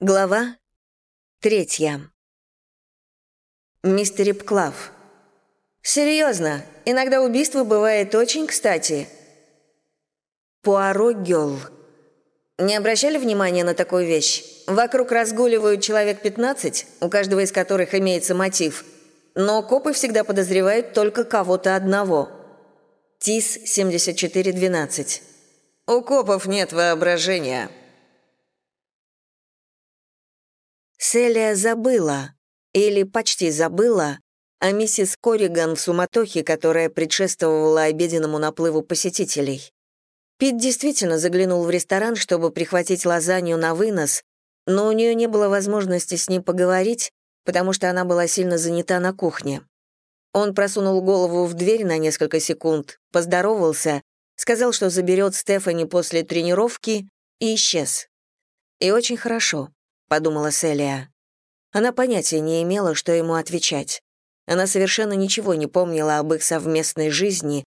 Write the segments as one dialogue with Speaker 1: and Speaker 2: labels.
Speaker 1: Глава третья. Мистер Рипклав. Серьезно, иногда убийство бывает очень кстати. Пуаро Гёл. Не обращали внимания на такую вещь? Вокруг разгуливают человек 15, у каждого из которых имеется мотив, но копы всегда подозревают только кого-то одного. ТИС 7412. У копов нет воображения. Селия забыла, или почти забыла, о миссис Корриган в суматохе, которая предшествовала обеденному наплыву посетителей. Пит действительно заглянул в ресторан, чтобы прихватить лазанью на вынос, но у нее не было возможности с ним поговорить, потому что она была сильно занята на кухне. Он просунул голову в дверь на несколько секунд, поздоровался, сказал, что заберет Стефани после тренировки и исчез. И очень хорошо. — подумала Селия. Она понятия не имела, что ему отвечать. Она совершенно ничего не помнила об их совместной жизни,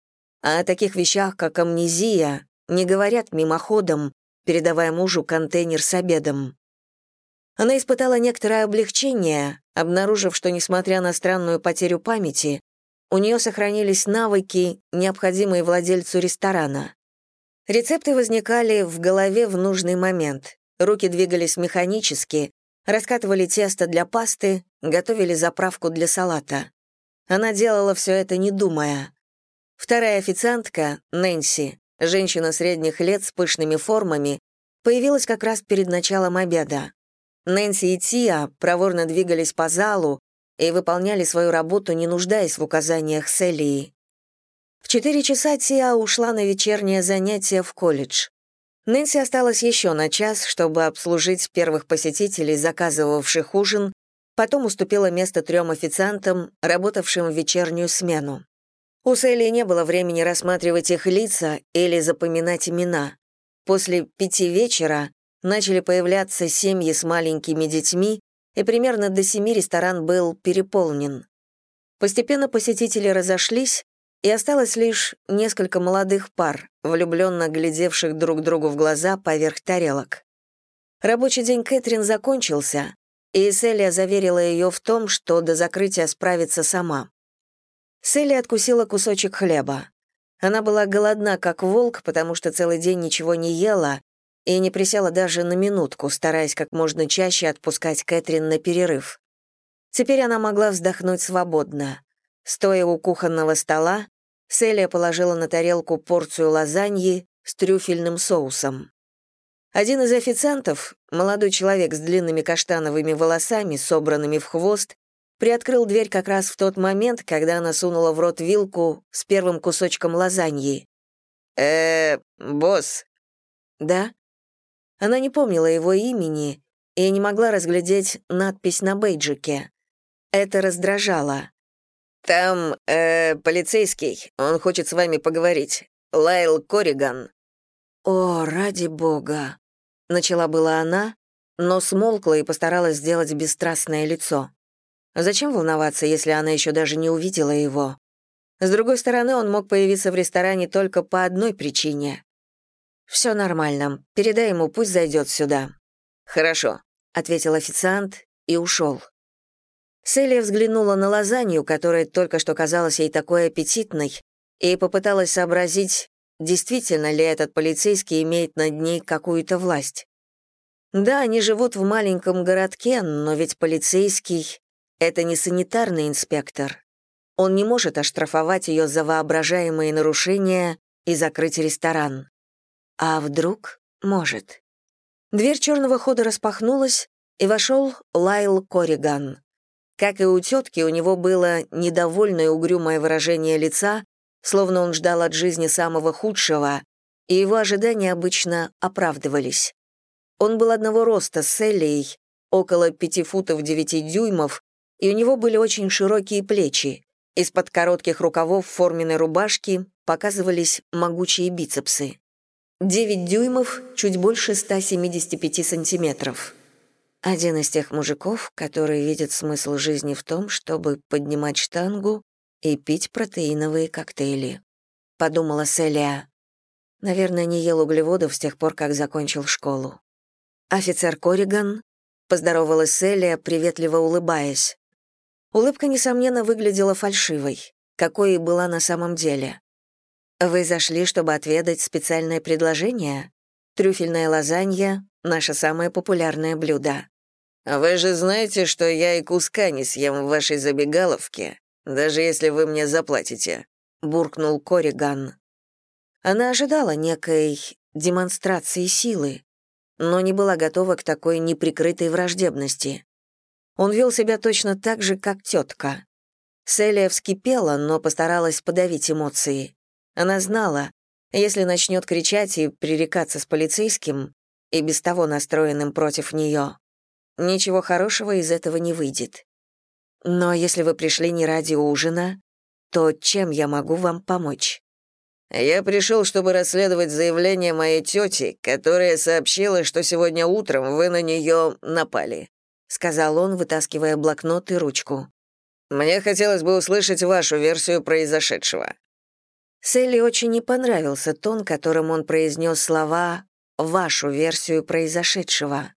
Speaker 1: а о таких вещах, как амнезия, не говорят мимоходом, передавая мужу контейнер с обедом. Она испытала некоторое облегчение, обнаружив, что, несмотря на странную потерю памяти, у нее сохранились навыки, необходимые владельцу ресторана. Рецепты возникали в голове в нужный момент. Руки двигались механически, раскатывали тесто для пасты, готовили заправку для салата. Она делала все это не думая. Вторая официантка, Нэнси, женщина средних лет с пышными формами, появилась как раз перед началом обеда. Нэнси и Тия проворно двигались по залу и выполняли свою работу, не нуждаясь в указаниях Селии. В четыре часа Тия ушла на вечернее занятие в колледж. Нэнси осталась еще на час, чтобы обслужить первых посетителей, заказывавших ужин, потом уступила место трем официантам, работавшим в вечернюю смену. У Селли не было времени рассматривать их лица или запоминать имена. После пяти вечера начали появляться семьи с маленькими детьми, и примерно до семи ресторан был переполнен. Постепенно посетители разошлись, и осталось лишь несколько молодых пар, влюбленно глядевших друг другу в глаза поверх тарелок. Рабочий день Кэтрин закончился, и Селия заверила ее в том, что до закрытия справится сама. Селия откусила кусочек хлеба. Она была голодна, как волк, потому что целый день ничего не ела и не присела даже на минутку, стараясь как можно чаще отпускать Кэтрин на перерыв. Теперь она могла вздохнуть свободно. Стоя у кухонного стола, Селия положила на тарелку порцию лазаньи с трюфельным соусом. Один из официантов, молодой человек с длинными каштановыми волосами, собранными в хвост, приоткрыл дверь как раз в тот момент, когда она сунула в рот вилку с первым кусочком лазаньи. э босс». «Да?» Она не помнила его имени и не могла разглядеть надпись на бейджике. Это раздражало. «Там, э, полицейский, он хочет с вами поговорить. Лайл Кориган». «О, ради бога!» — начала была она, но смолкла и постаралась сделать бесстрастное лицо. Зачем волноваться, если она еще даже не увидела его? С другой стороны, он мог появиться в ресторане только по одной причине. «Все нормально. Передай ему, пусть зайдет сюда». «Хорошо», — ответил официант и ушел. Селия взглянула на лазанью, которая только что казалась ей такой аппетитной, и попыталась сообразить, действительно ли этот полицейский имеет над ней какую-то власть. Да, они живут в маленьком городке, но ведь полицейский — это не санитарный инспектор. Он не может оштрафовать ее за воображаемые нарушения и закрыть ресторан. А вдруг может. Дверь черного хода распахнулась, и вошел Лайл Кориган. Как и у тетки, у него было недовольное угрюмое выражение лица, словно он ждал от жизни самого худшего, и его ожидания обычно оправдывались. Он был одного роста с Эллией, около пяти футов девяти дюймов, и у него были очень широкие плечи. Из-под коротких рукавов форменной рубашки показывались могучие бицепсы. Девять дюймов, чуть больше 175 сантиметров. Один из тех мужиков, которые видят смысл жизни в том, чтобы поднимать штангу и пить протеиновые коктейли. Подумала Селия. Наверное, не ел углеводов с тех пор, как закончил школу. Офицер Кориган — поздоровалась Селия, приветливо улыбаясь. Улыбка, несомненно, выглядела фальшивой, какой и была на самом деле. «Вы зашли, чтобы отведать специальное предложение? Трюфельная лазанья — наше самое популярное блюдо».
Speaker 2: «Вы же знаете, что я и куска не съем в вашей забегаловке, даже если вы мне заплатите», — буркнул Кориган.
Speaker 1: Она ожидала некой демонстрации силы, но не была готова к такой неприкрытой враждебности. Он вел себя точно так же, как тетка. Селия вскипела, но постаралась подавить эмоции. Она знала, если начнет кричать и пререкаться с полицейским, и без того настроенным против нее, ничего хорошего из этого не выйдет. Но если вы пришли не ради ужина, то чем я могу вам помочь?
Speaker 2: Я пришел, чтобы расследовать заявление моей тети, которая сообщила, что сегодня утром вы на нее напали», — сказал он, вытаскивая блокнот и ручку. «Мне хотелось бы услышать вашу версию произошедшего».
Speaker 1: Селли очень не понравился тон, которым он произнес слова «вашу версию произошедшего»,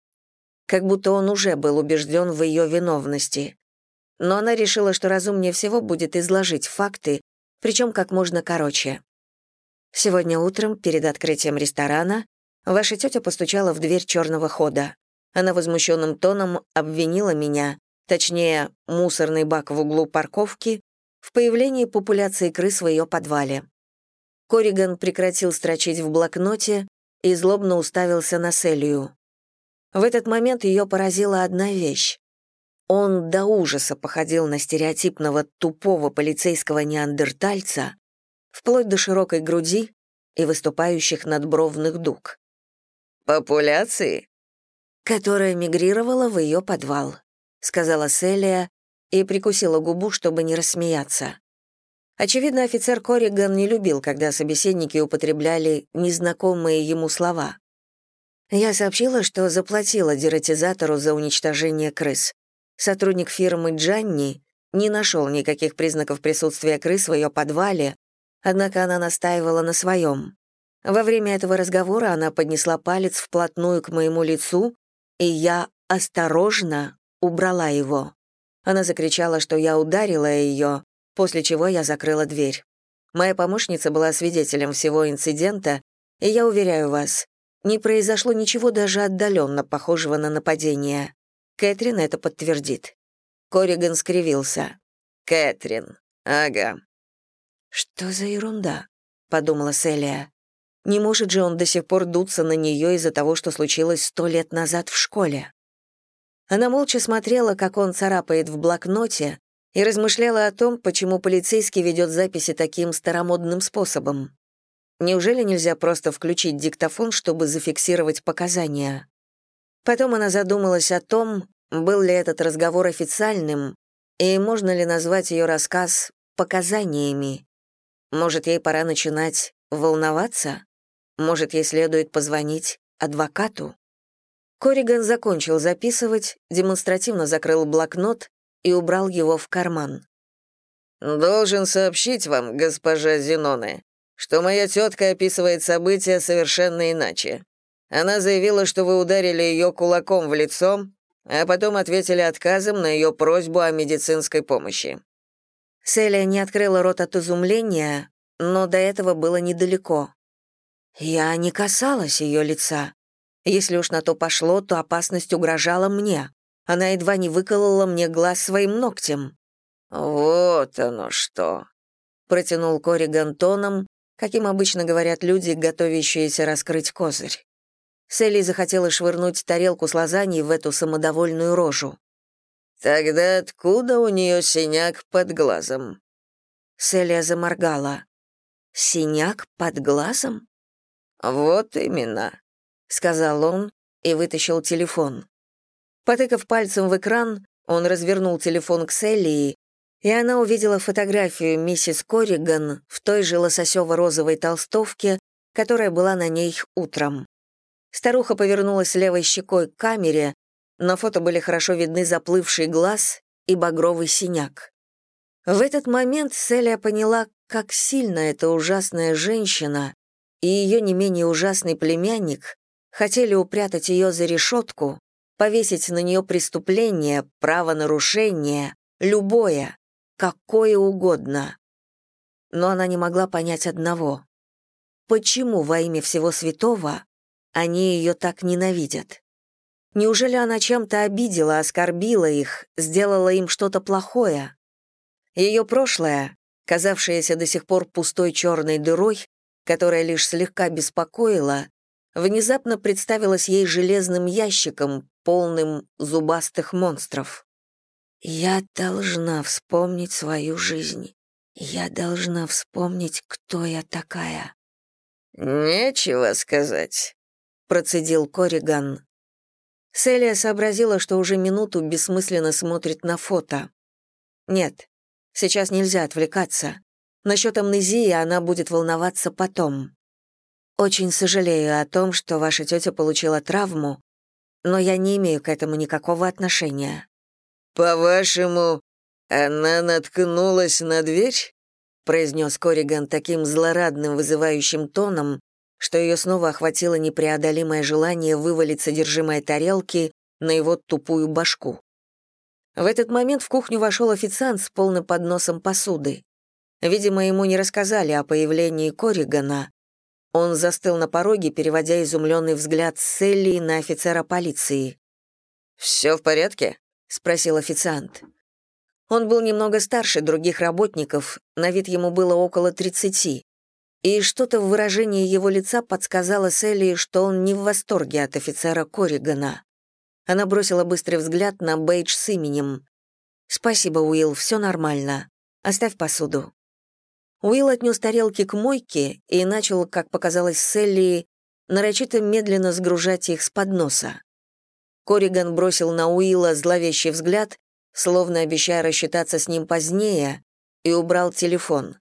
Speaker 1: как будто он уже был убежден в ее виновности. Но она решила, что разумнее всего будет изложить факты, причем как можно короче. Сегодня утром, перед открытием ресторана, ваша тетя постучала в дверь черного хода. Она возмущенным тоном обвинила меня, точнее, мусорный бак в углу парковки, в появлении популяции крыс в ее подвале. Кориган прекратил строчить в блокноте и злобно уставился на Селию. В этот момент ее поразила одна вещь. Он до ужаса походил на стереотипного тупого полицейского неандертальца, вплоть до широкой груди и выступающих надбровных дуг.
Speaker 2: «Популяции?»
Speaker 1: «Которая мигрировала в ее подвал», — сказала Селия и прикусила губу, чтобы не рассмеяться. Очевидно, офицер Корриган не любил, когда собеседники употребляли незнакомые ему слова. Я сообщила, что заплатила дератизатору за уничтожение крыс. Сотрудник фирмы Джанни не нашел никаких признаков присутствия крыс в ее подвале, Однако она настаивала на своем. Во время этого разговора она поднесла палец вплотную к моему лицу, и я осторожно убрала его. Она закричала, что я ударила ее, после чего я закрыла дверь. Моя помощница была свидетелем всего инцидента, и я уверяю вас, не произошло ничего даже отдаленно похожего на нападение. Кэтрин это подтвердит. Корриган скривился.
Speaker 2: «Кэтрин. Ага.
Speaker 1: «Что за ерунда?» — подумала Селия. «Не может же он до сих пор дуться на нее из-за того, что случилось сто лет назад в школе?» Она молча смотрела, как он царапает в блокноте, и размышляла о том, почему полицейский ведет записи таким старомодным способом. Неужели нельзя просто включить диктофон, чтобы зафиксировать показания? Потом она задумалась о том, был ли этот разговор официальным, и можно ли назвать ее рассказ показаниями. Может, ей пора начинать волноваться? Может, ей следует позвонить адвокату? Кориган закончил записывать, демонстративно закрыл блокнот и убрал его в карман.
Speaker 2: «Должен сообщить вам, госпожа Зеноне, что моя тетка описывает события совершенно иначе. Она заявила, что вы ударили ее кулаком в лицо, а потом ответили отказом на ее просьбу о медицинской помощи.
Speaker 1: Селия не открыла рот от изумления, но до этого было недалеко. Я не касалась ее лица. Если уж на то пошло, то опасность угрожала мне. Она едва не выколола мне глаз своим ногтем.
Speaker 2: «Вот оно что!» — протянул Кориган тоном, каким обычно говорят люди, готовящиеся раскрыть козырь. Селли захотела швырнуть тарелку с лазаньей в эту самодовольную рожу. «Тогда откуда у нее синяк под глазом?»
Speaker 1: Селия заморгала. «Синяк под глазом?»
Speaker 2: «Вот именно», — сказал он и вытащил телефон.
Speaker 1: Потыкав пальцем в экран, он развернул телефон к Селии, и она увидела фотографию миссис Корриган в той же лососево-розовой толстовке, которая была на ней утром. Старуха повернулась левой щекой к камере, на фото были хорошо видны заплывший глаз и багровый синяк. В этот момент Селия поняла, как сильно эта ужасная женщина и ее не менее ужасный племянник хотели упрятать ее за решетку повесить на нее преступление, правонарушение, любое, какое угодно. Но она не могла понять одного. Почему во имя всего святого они ее так ненавидят? Неужели она чем-то обидела, оскорбила их, сделала им что-то плохое? Ее прошлое, казавшееся до сих пор пустой черной дырой, которая лишь слегка беспокоила, внезапно представилось ей железным ящиком, полным зубастых монстров. «Я должна вспомнить свою жизнь. Я должна вспомнить, кто я такая».
Speaker 2: «Нечего сказать», — процедил Кориган.
Speaker 1: Селия сообразила, что уже минуту бессмысленно смотрит на фото. Нет, сейчас нельзя отвлекаться. Насчет амнезии она будет волноваться потом. Очень сожалею о том, что ваша тетя получила травму, но я не имею к этому никакого отношения.
Speaker 2: По-вашему, она наткнулась на дверь? произнес Кориган таким злорадным, вызывающим тоном, что ее снова охватило непреодолимое желание вывалить содержимое тарелки на его тупую башку. В этот момент в кухню вошел официант с полным подносом посуды. Видимо, ему не рассказали о появлении Коригана. Он застыл на пороге, переводя изумленный взгляд Селли на офицера полиции. «Все в порядке?» — спросил официант.
Speaker 1: Он был немного старше других работников, на вид ему было около тридцати и что-то в выражении его лица подсказало Селли, что он не в восторге от офицера Корригана. Она бросила быстрый взгляд на бейдж с именем. «Спасибо, Уилл, все нормально. Оставь посуду». Уилл отнес тарелки к мойке и начал, как показалось Селли, нарочито медленно сгружать их с подноса. Корриган бросил на Уилла зловещий взгляд, словно обещая рассчитаться с ним позднее, и убрал телефон.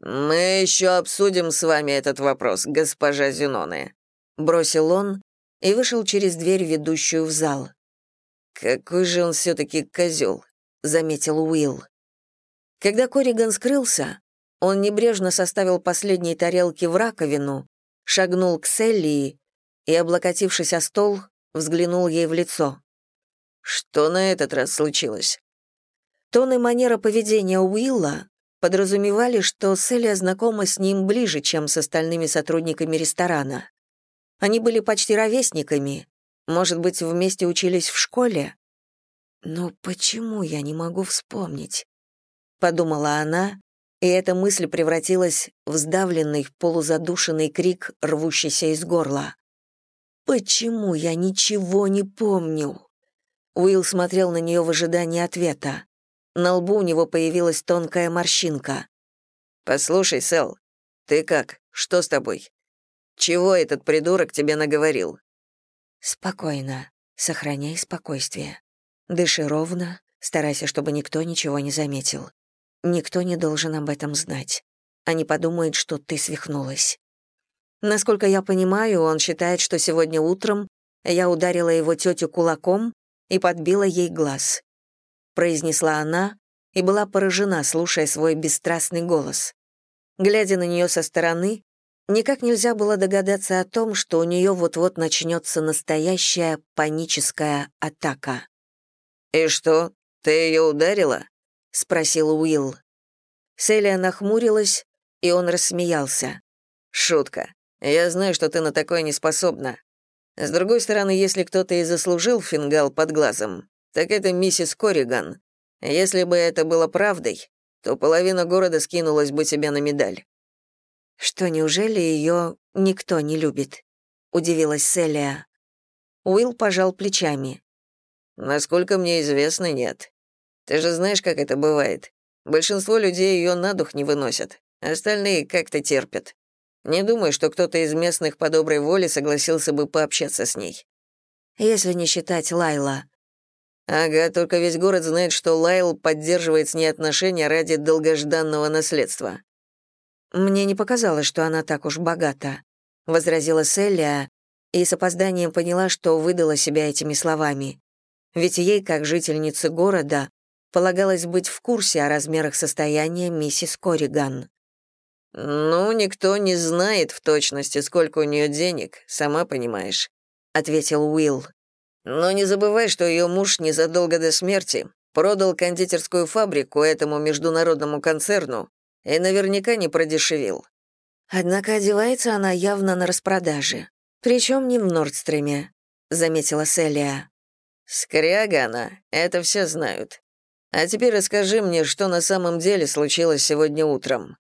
Speaker 2: «Мы еще обсудим с вами этот вопрос, госпожа Зеноне», — бросил он и вышел через дверь, ведущую в зал. «Какой же он все-таки козел», — заметил Уилл.
Speaker 1: Когда Корриган скрылся, он небрежно составил последние тарелки в раковину, шагнул к Селлии и, облокотившись о стол, взглянул ей в лицо.
Speaker 2: «Что на этот раз случилось?»
Speaker 1: Тон и манера поведения Уилла подразумевали, что Селия знакома с ним ближе, чем с остальными сотрудниками ресторана. Они были почти ровесниками, может быть, вместе учились в школе? «Но почему я не могу вспомнить?» — подумала она, и эта мысль превратилась в сдавленный, полузадушенный крик, рвущийся из горла. «Почему я ничего не помню?» Уилл смотрел на нее в ожидании ответа. На лбу у него появилась тонкая морщинка.
Speaker 2: «Послушай, Сэл, ты как? Что с тобой? Чего этот придурок тебе наговорил?»
Speaker 1: «Спокойно. Сохраняй спокойствие. Дыши ровно, старайся, чтобы никто ничего не заметил. Никто не должен об этом знать. Они подумают, что ты свихнулась. Насколько я понимаю, он считает, что сегодня утром я ударила его тетю кулаком и подбила ей глаз произнесла она и была поражена, слушая свой бесстрастный голос. Глядя на нее со стороны, никак нельзя было догадаться о том, что у нее вот-вот начнется настоящая паническая атака.
Speaker 2: «И что, ты ее ударила?» — спросил Уилл.
Speaker 1: Селия нахмурилась, и он рассмеялся.
Speaker 2: «Шутка. Я знаю, что ты на такое не способна. С другой стороны, если кто-то и заслужил фингал под глазом, так это миссис Кориган. Если бы это было правдой, то половина города скинулась бы тебе на медаль».
Speaker 1: «Что, неужели ее никто не любит?» — удивилась Селия. Уилл пожал плечами.
Speaker 2: «Насколько мне известно, нет. Ты же знаешь, как это бывает. Большинство людей ее на дух не выносят, остальные как-то терпят. Не думаю, что кто-то из местных по доброй воле согласился бы пообщаться с ней».
Speaker 1: «Если не считать Лайла»,
Speaker 2: Ага, только весь город знает, что Лайл поддерживает с ней отношения ради долгожданного наследства.
Speaker 1: Мне не показалось, что она так уж богата, возразила Селия и с опозданием поняла, что выдала себя этими словами. Ведь ей, как жительнице города, полагалось быть в курсе о размерах состояния миссис Кориган.
Speaker 2: «Ну, никто не знает в точности, сколько у нее денег, сама понимаешь», — ответил Уилл. Но не забывай, что ее муж незадолго до смерти продал кондитерскую фабрику этому международному концерну и наверняка не продешевил.
Speaker 1: Однако одевается она явно на распродаже. Причем не в Нордстреме, заметила Селия.
Speaker 2: Скряга она, это все знают. А теперь расскажи мне, что на самом деле случилось сегодня утром.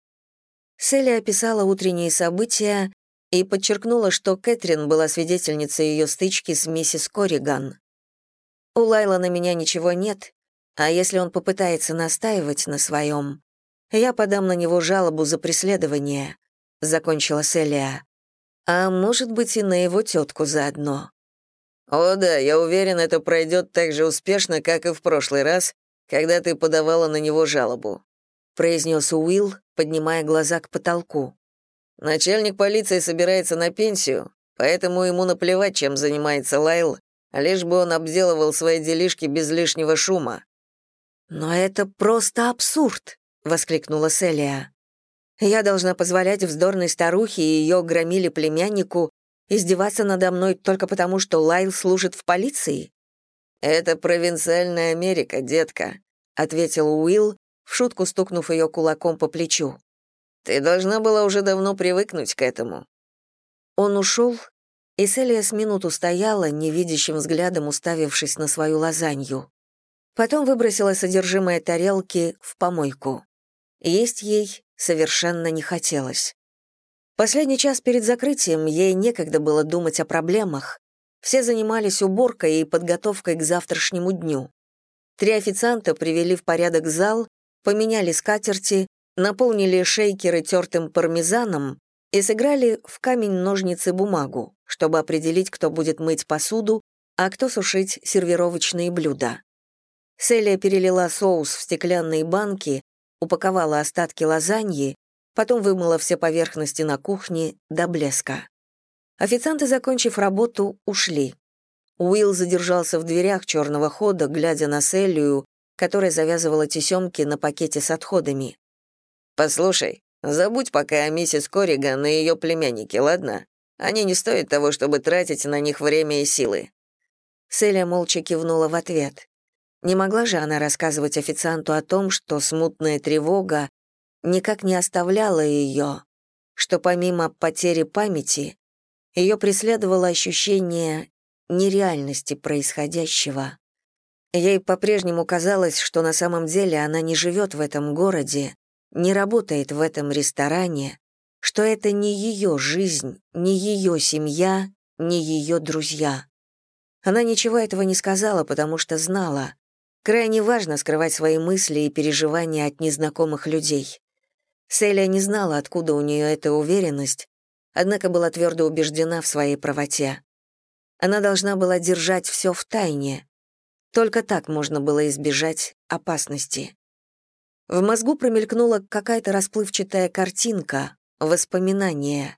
Speaker 1: Селли описала утренние события и подчеркнула, что Кэтрин была свидетельницей ее стычки с миссис Корриган. «У Лайла на меня ничего нет, а если он попытается настаивать на своем, я подам на него жалобу за преследование», — закончила Селия. «А может быть, и на его тетку заодно».
Speaker 2: «О да, я уверен, это пройдет так же успешно, как и в прошлый раз, когда ты подавала на него жалобу произнес Уилл, поднимая глаза к потолку. Начальник полиции собирается на пенсию, поэтому ему наплевать, чем занимается Лайл, лишь бы он обделывал свои делишки без лишнего шума.
Speaker 1: «Но это просто абсурд!» — воскликнула Селия. «Я должна позволять вздорной старухе и ее громили племяннику издеваться надо мной только потому, что Лайл служит в полиции?»
Speaker 2: «Это провинциальная Америка, детка», — ответил Уилл, в шутку стукнув ее кулаком по плечу. «Ты должна была уже давно привыкнуть к этому».
Speaker 1: Он ушел, и Селия с минуту стояла, невидящим взглядом уставившись на свою лазанью. Потом выбросила содержимое тарелки в помойку. Есть ей совершенно не хотелось. Последний час перед закрытием ей некогда было думать о проблемах. Все занимались уборкой и подготовкой к завтрашнему дню. Три официанта привели в порядок зал поменяли скатерти, наполнили шейкеры тертым пармезаном и сыграли в камень-ножницы-бумагу, чтобы определить, кто будет мыть посуду, а кто сушить сервировочные блюда. Селия перелила соус в стеклянные банки, упаковала остатки лазаньи, потом вымыла все поверхности на кухне до блеска. Официанты, закончив работу, ушли. Уилл задержался в дверях черного хода, глядя на Селию, которая завязывала тесемки на пакете с отходами.
Speaker 2: «Послушай, забудь пока о миссис Корриган и ее племяннике, ладно? Они не стоят того, чтобы тратить на них время и силы».
Speaker 1: Селия молча кивнула в ответ. Не могла же она рассказывать официанту о том, что смутная тревога никак не оставляла ее, что помимо потери памяти ее преследовало ощущение нереальности происходящего. Ей по-прежнему казалось, что на самом деле она не живет в этом городе, не работает в этом ресторане, что это не ее жизнь, не ее семья, не ее друзья. Она ничего этого не сказала, потому что знала. Крайне важно скрывать свои мысли и переживания от незнакомых людей. Селия не знала, откуда у нее эта уверенность, однако была твердо убеждена в своей правоте. Она должна была держать все в тайне, только так можно было избежать опасности. В мозгу промелькнула какая-то расплывчатая картинка, воспоминание,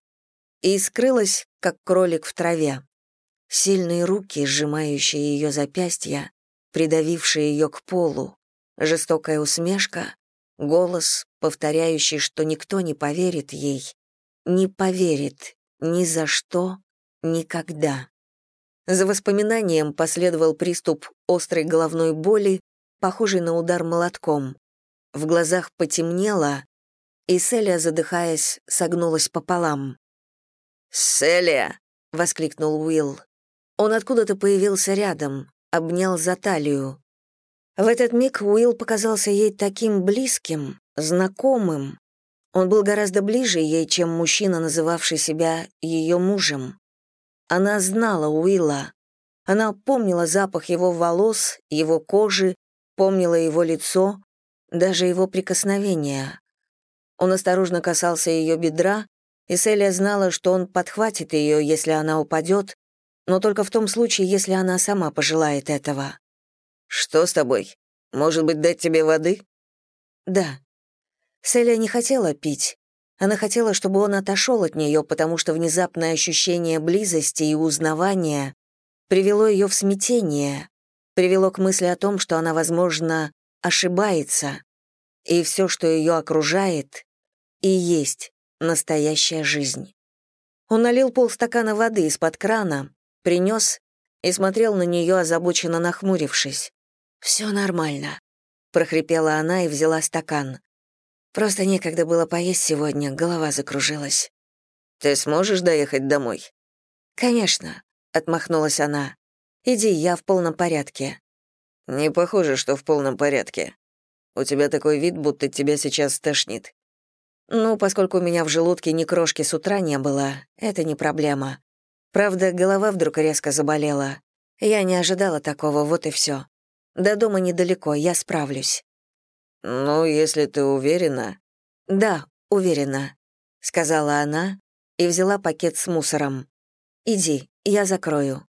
Speaker 1: и скрылась, как кролик в траве. Сильные руки, сжимающие ее запястья, придавившие ее к полу, жестокая усмешка, голос, повторяющий, что никто не поверит ей, не поверит ни за что, никогда. За воспоминанием последовал приступ острой головной боли, похожий на удар молотком. В глазах потемнело, и Селия, задыхаясь, согнулась пополам.
Speaker 2: «Селия!» — воскликнул Уилл.
Speaker 1: Он откуда-то появился рядом, обнял за талию. В этот миг Уилл показался ей таким близким, знакомым. Он был гораздо ближе ей, чем мужчина, называвший себя ее мужем. Она знала Уилла. Она помнила запах его волос, его кожи, помнила его лицо, даже его прикосновения. Он осторожно касался ее бедра, и Селия знала, что он подхватит ее, если она упадет, но только в том случае, если она сама пожелает этого.
Speaker 2: «Что с тобой? Может быть, дать тебе воды?»
Speaker 1: «Да». Селия не хотела пить, она хотела, чтобы он отошел от нее, потому что внезапное ощущение близости и узнавания привело ее в смятение, привело к мысли о том, что она, возможно, ошибается, и все, что ее окружает, и есть настоящая жизнь. Он налил полстакана воды из-под крана, принес, и смотрел на нее, озабоченно нахмурившись. «Все нормально», — прохрипела она и взяла стакан. «Просто некогда было поесть сегодня, голова закружилась».
Speaker 2: «Ты сможешь доехать домой?»
Speaker 1: «Конечно», — отмахнулась она. «Иди, я в полном порядке».
Speaker 2: «Не похоже, что в полном порядке. У тебя такой вид, будто тебя сейчас стошнит».
Speaker 1: «Ну, поскольку у меня в желудке ни крошки с утра не было, это не проблема. Правда, голова вдруг резко заболела. Я не ожидала такого, вот и все. До дома недалеко, я справлюсь».
Speaker 2: «Ну, если ты уверена...»
Speaker 1: «Да, уверена», — сказала она и взяла пакет с мусором. «Иди, я закрою».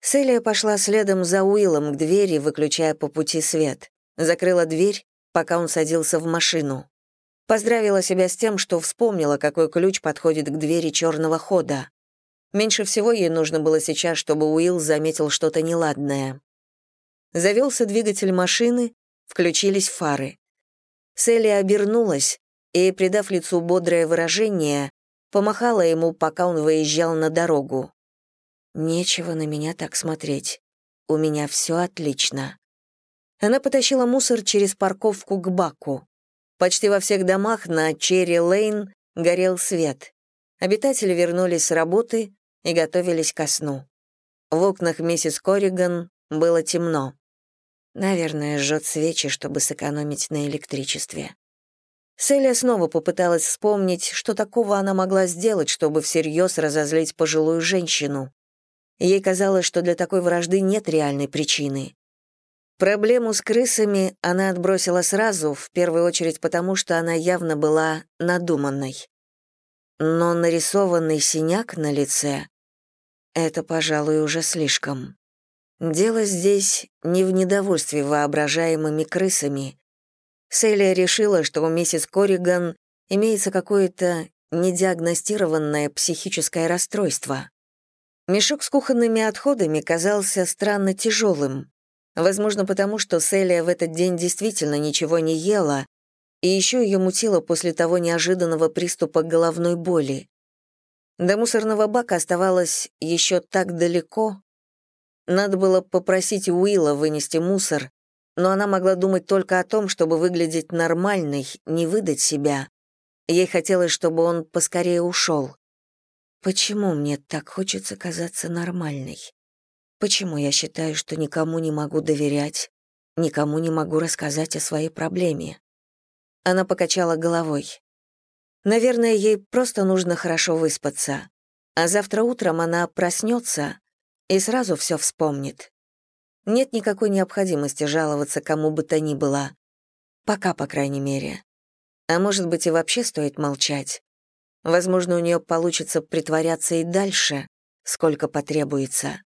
Speaker 1: Селия пошла следом за Уиллом к двери, выключая по пути свет. Закрыла дверь, пока он садился в машину. Поздравила себя с тем, что вспомнила, какой ключ подходит к двери черного хода. Меньше всего ей нужно было сейчас, чтобы Уилл заметил что-то неладное. Завелся двигатель машины, включились фары. Селия обернулась и, придав лицу бодрое выражение, помахала ему, пока он выезжал на дорогу. Нечего на меня так смотреть. У меня все отлично. Она потащила мусор через парковку к баку. Почти во всех домах на Черри-Лейн горел свет. Обитатели вернулись с работы и готовились ко сну. В окнах миссис Корриган было темно. Наверное, жжет свечи, чтобы сэкономить на электричестве. Селия снова попыталась вспомнить, что такого она могла сделать, чтобы всерьез разозлить пожилую женщину. Ей казалось, что для такой вражды нет реальной причины. Проблему с крысами она отбросила сразу, в первую очередь потому, что она явно была надуманной. Но нарисованный синяк на лице — это, пожалуй, уже слишком. Дело здесь не в недовольстве воображаемыми крысами. Селия решила, что у миссис Корриган имеется какое-то недиагностированное психическое расстройство. Мешок с кухонными отходами казался странно тяжелым. Возможно, потому что Селия в этот день действительно ничего не ела, и еще ее мутило после того неожиданного приступа головной боли. До мусорного бака оставалось еще так далеко. Надо было попросить Уилла вынести мусор, но она могла думать только о том, чтобы выглядеть нормальной, не выдать себя. Ей хотелось, чтобы он поскорее ушел. Почему мне так хочется казаться нормальной? Почему я считаю, что никому не могу доверять, никому не могу рассказать о своей проблеме? Она покачала головой. Наверное, ей просто нужно хорошо выспаться. А завтра утром она проснется и сразу все вспомнит. Нет никакой необходимости жаловаться кому бы то ни было. Пока, по крайней мере. А может быть, и вообще стоит молчать. Возможно, у нее получится притворяться и дальше, сколько потребуется.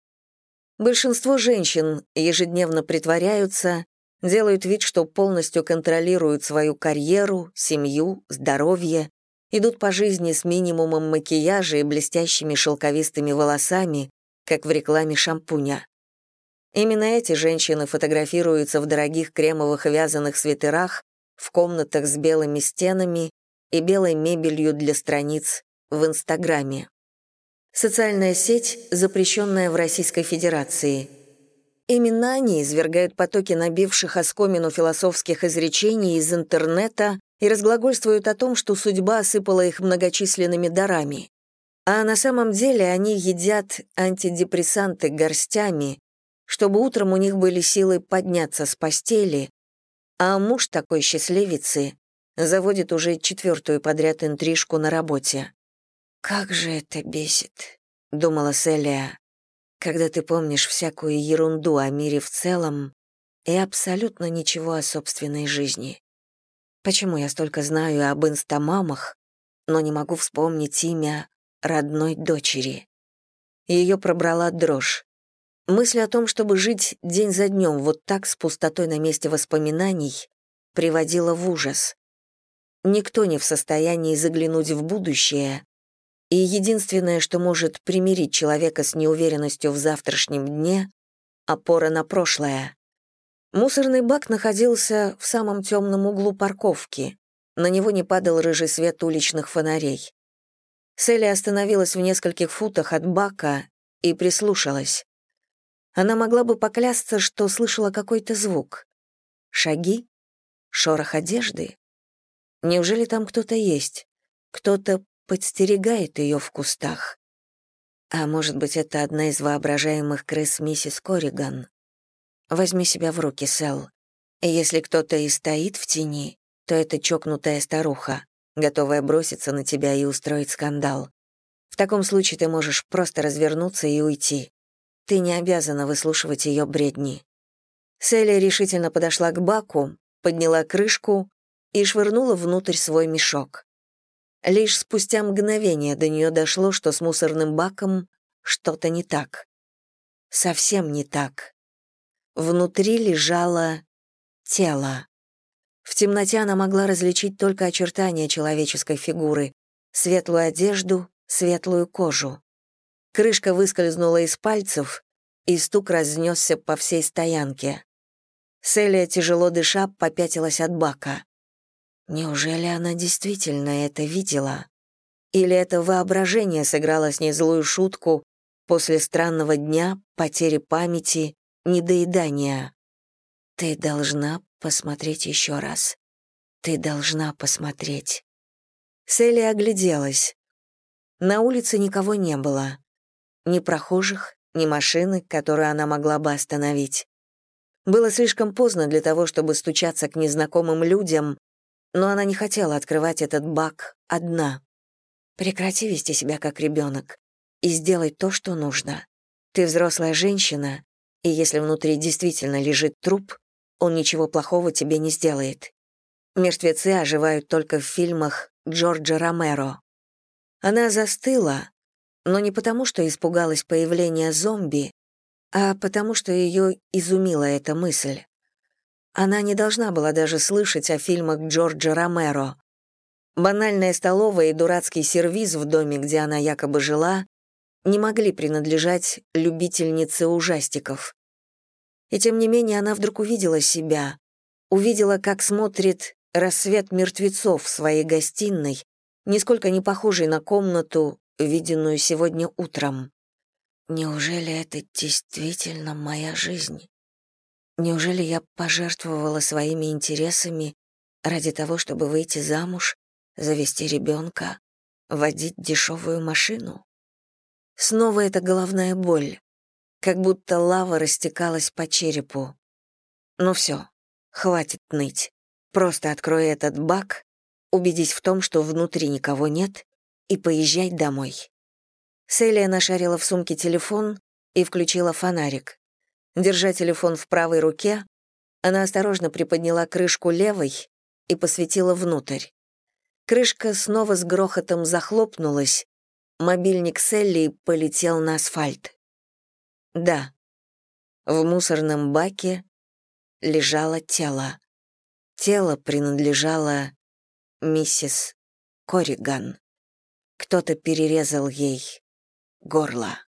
Speaker 1: Большинство женщин ежедневно притворяются, делают вид, что полностью контролируют свою карьеру, семью, здоровье, идут по жизни с минимумом макияжа и блестящими шелковистыми волосами, как в рекламе шампуня. Именно эти женщины фотографируются в дорогих кремовых вязаных свитерах, в комнатах с белыми стенами и белой мебелью для страниц в Инстаграме. Социальная сеть, запрещенная в Российской Федерации. Именно они извергают потоки набивших оскомину философских изречений из интернета и разглагольствуют о том, что судьба осыпала их многочисленными дарами. А на самом деле они едят антидепрессанты горстями, чтобы утром у них были силы подняться с постели, а муж такой счастливицы заводит уже четвертую подряд интрижку на работе. «Как же это бесит», — думала Селия, «когда ты помнишь всякую ерунду о мире в целом и абсолютно ничего о собственной жизни. Почему я столько знаю об инстамамах, но не могу вспомнить имя родной дочери?» Ее пробрала дрожь. Мысль о том, чтобы жить день за днем вот так с пустотой на месте воспоминаний, приводила в ужас. Никто не в состоянии заглянуть в будущее, и единственное, что может примирить человека с неуверенностью в завтрашнем дне — опора на прошлое. Мусорный бак находился в самом темном углу парковки. На него не падал рыжий свет уличных фонарей. Селли остановилась в нескольких футах от бака и прислушалась. Она могла бы поклясться, что слышала какой-то звук. Шаги? Шорох одежды? Неужели там кто-то есть? Кто-то подстерегает ее в кустах? А может быть, это одна из воображаемых крыс миссис Корриган? Возьми себя в руки, Сэл. Если кто-то и стоит в тени, то это чокнутая старуха, готовая броситься на тебя и устроить скандал. В таком случае ты можешь просто развернуться и уйти. Ты не обязана выслушивать ее бредни. Селли решительно подошла к баку, подняла крышку и швырнула внутрь свой мешок. Лишь спустя мгновение до нее дошло, что с мусорным баком что-то не так. Совсем не так. Внутри лежало тело. В темноте она могла различить только очертания человеческой фигуры, светлую одежду, светлую кожу. Крышка выскользнула из пальцев, и стук разнесся по всей стоянке. Селия, тяжело дыша, попятилась от бака. Неужели она действительно это видела? Или это воображение сыграло с ней злую шутку после странного дня, потери памяти, недоедания? Ты должна посмотреть еще раз. Ты должна посмотреть. Селия огляделась. На улице никого не было. Ни прохожих, ни машины, которую она могла бы остановить. Было слишком поздно для того, чтобы стучаться к незнакомым людям, но она не хотела открывать этот бак одна. Прекрати вести себя как ребенок и сделай то, что нужно. Ты взрослая женщина, и если внутри действительно лежит труп, он ничего плохого тебе не сделает. Мертвецы оживают только в фильмах Джорджа Ромеро. Она застыла, но не потому, что испугалась появления зомби, а потому что ее изумила эта мысль. Она не должна была даже слышать о фильмах Джорджа Ромеро. Банальная столовая и дурацкий сервиз в доме, где она якобы жила, не могли принадлежать любительнице ужастиков. И тем не менее она вдруг увидела себя, увидела, как смотрит рассвет мертвецов в своей гостиной, нисколько не похожей на комнату, виденную сегодня утром. Неужели это действительно моя жизнь? Неужели я пожертвовала своими интересами ради того, чтобы выйти замуж, завести ребенка, водить дешевую машину? Снова эта головная боль, как будто лава растекалась по черепу. Ну все, хватит ныть. Просто открой этот бак, убедись в том, что внутри никого нет, и поезжай домой. Селия нашарила в сумке телефон и включила фонарик. Держа телефон в правой руке, она осторожно приподняла крышку левой и посветила внутрь. Крышка снова с грохотом захлопнулась, мобильник Селли полетел на асфальт. Да, в мусорном баке лежало тело. Тело принадлежало миссис Кориган. Кто-то перерезал ей горло.